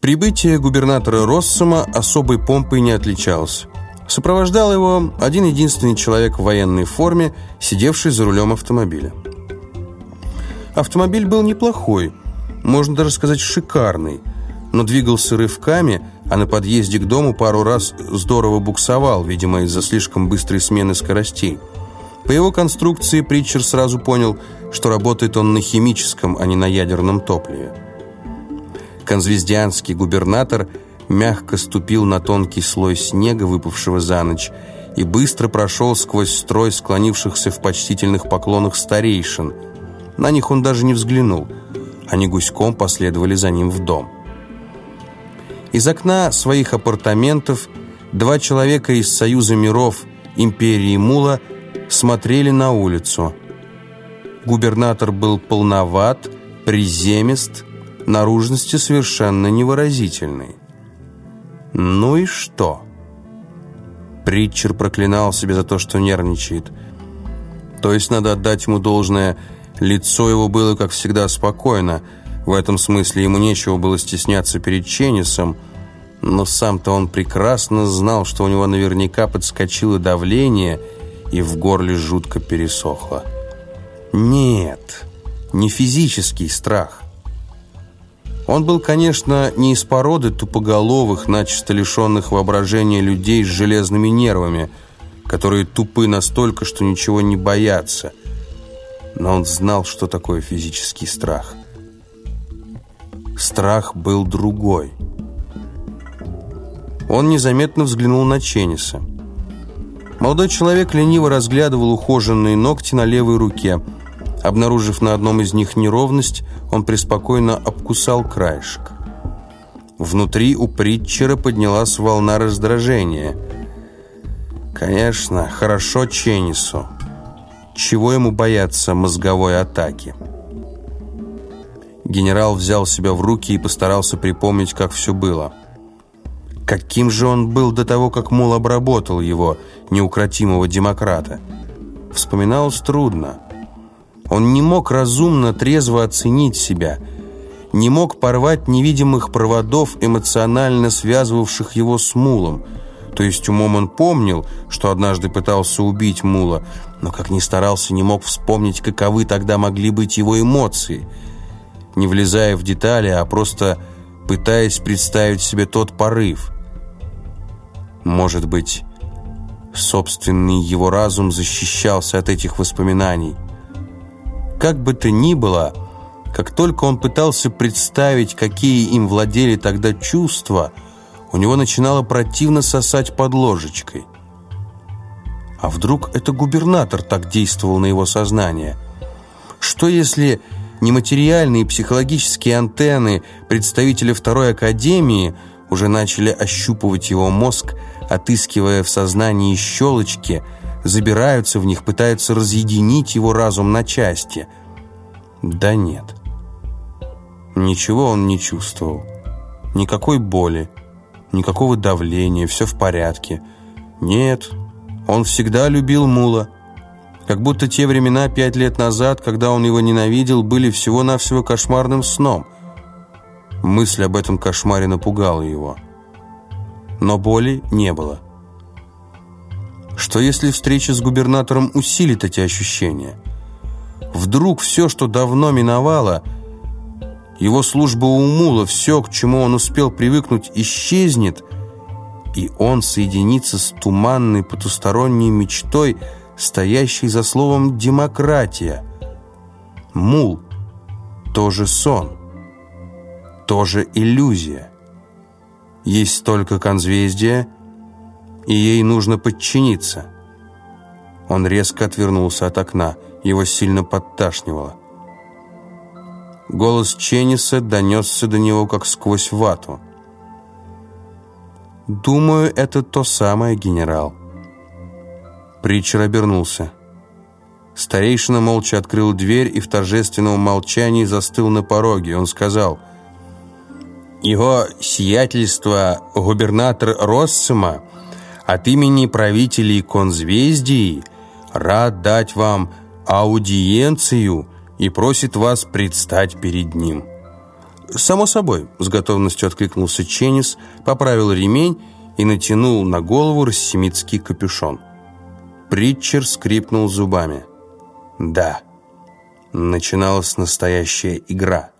Прибытие губернатора Россома особой помпой не отличалось. Сопровождал его один единственный человек в военной форме, сидевший за рулем автомобиля. Автомобиль был неплохой, можно даже сказать шикарный, но двигался рывками, а на подъезде к дому пару раз здорово буксовал, видимо, из-за слишком быстрой смены скоростей. По его конструкции Притчер сразу понял, что работает он на химическом, а не на ядерном топливе. Конзвездианский губернатор мягко ступил на тонкий слой снега, выпавшего за ночь, и быстро прошел сквозь строй склонившихся в почтительных поклонах старейшин. На них он даже не взглянул. Они гуськом последовали за ним в дом. Из окна своих апартаментов два человека из Союза миров империи Мула смотрели на улицу. Губернатор был полноват, приземист, наружности совершенно невыразительный. Ну и что? Притчер проклинал себя за то, что нервничает. То есть надо отдать ему должное, лицо его было, как всегда, спокойно. В этом смысле ему нечего было стесняться перед Ченнисом, но сам-то он прекрасно знал, что у него наверняка подскочило давление и в горле жутко пересохло. Нет, не физический страх – он был, конечно, не из породы тупоголовых, начисто лишенных воображения людей с железными нервами, которые тупы настолько, что ничего не боятся. Но он знал, что такое физический страх. Страх был другой. Он незаметно взглянул на Ченниса. Молодой человек лениво разглядывал ухоженные ногти на левой руке – Обнаружив на одном из них неровность, он преспокойно обкусал краешек. Внутри у Притчера поднялась волна раздражения. Конечно, хорошо Ченнису. Чего ему бояться мозговой атаки? Генерал взял себя в руки и постарался припомнить, как все было. Каким же он был до того, как Мул обработал его, неукротимого демократа? Вспоминалось трудно. Он не мог разумно, трезво оценить себя, не мог порвать невидимых проводов, эмоционально связывавших его с Мулом. То есть умом он помнил, что однажды пытался убить Мула, но как ни старался, не мог вспомнить, каковы тогда могли быть его эмоции. Не влезая в детали, а просто пытаясь представить себе тот порыв. Может быть, собственный его разум защищался от этих воспоминаний – как бы то ни было, как только он пытался представить, какие им владели тогда чувства, у него начинало противно сосать под ложечкой. А вдруг это губернатор так действовал на его сознание? Что если нематериальные психологические антенны представителя Второй Академии уже начали ощупывать его мозг, отыскивая в сознании щелочки – забираются в них, пытаются разъединить его разум на части. Да нет. Ничего он не чувствовал. Никакой боли, никакого давления, все в порядке. Нет, он всегда любил Мула. Как будто те времена пять лет назад, когда он его ненавидел, были всего-навсего кошмарным сном. Мысль об этом кошмаре напугала его. Но боли не было. Что если встреча с губернатором усилит эти ощущения? Вдруг все, что давно миновало, его служба у Мула, все, к чему он успел привыкнуть, исчезнет, и он соединится с туманной потусторонней мечтой, стоящей за словом «демократия». Мул – тоже сон, тоже иллюзия. Есть только конзвездие – и ей нужно подчиниться. Он резко отвернулся от окна, его сильно подташнивало. Голос Ченниса донесся до него, как сквозь вату. «Думаю, это то самое, генерал». Притчер обернулся. Старейшина молча открыл дверь и в торжественном молчании застыл на пороге. Он сказал, «Его сиятельство губернатор Россима от имени правителей конзвездий рад дать вам аудиенцию и просит вас предстать перед ним. «Само собой», — с готовностью откликнулся Ченнис, поправил ремень и натянул на голову рассемитский капюшон. Притчер скрипнул зубами. «Да, начиналась настоящая игра».